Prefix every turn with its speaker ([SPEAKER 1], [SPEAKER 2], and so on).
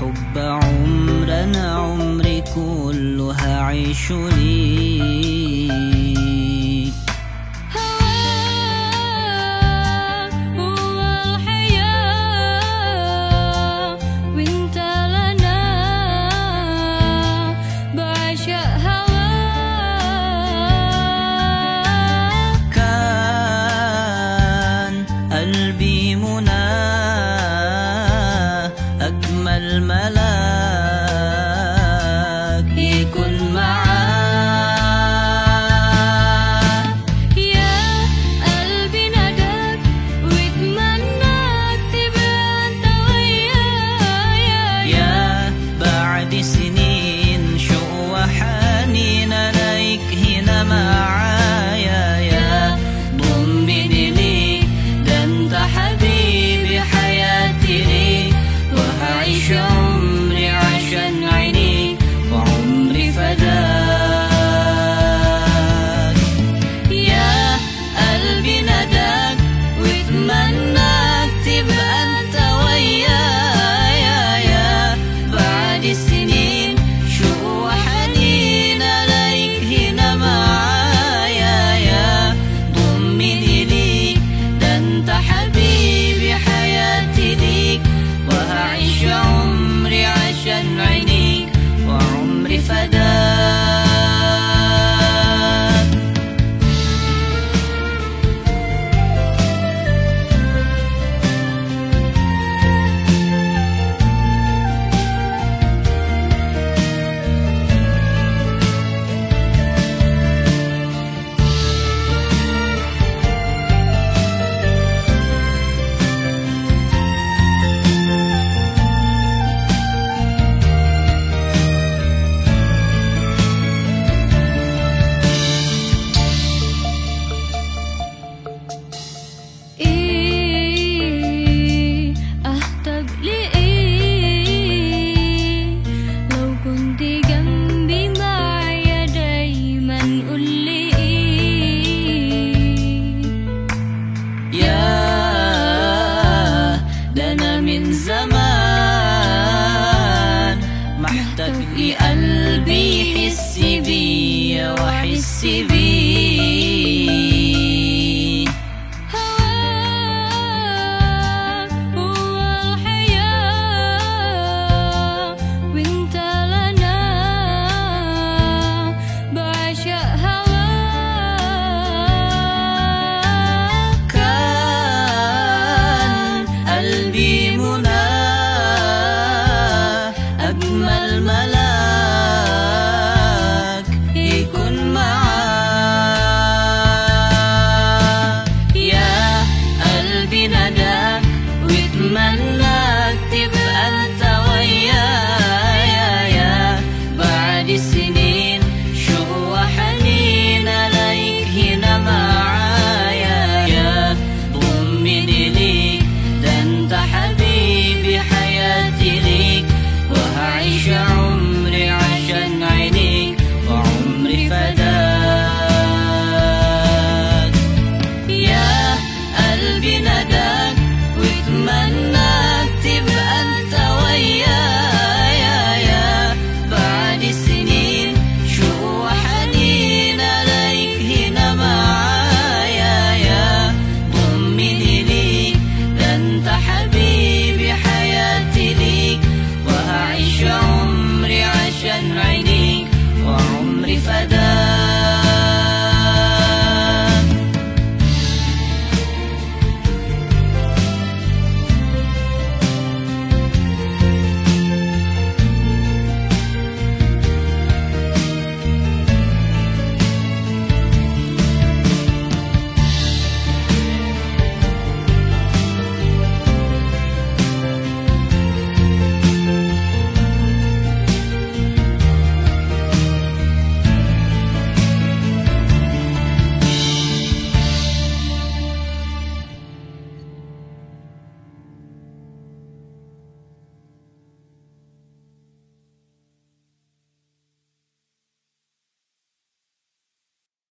[SPEAKER 1] حب عمرنا عمري كلها عيش لي. محتاج لي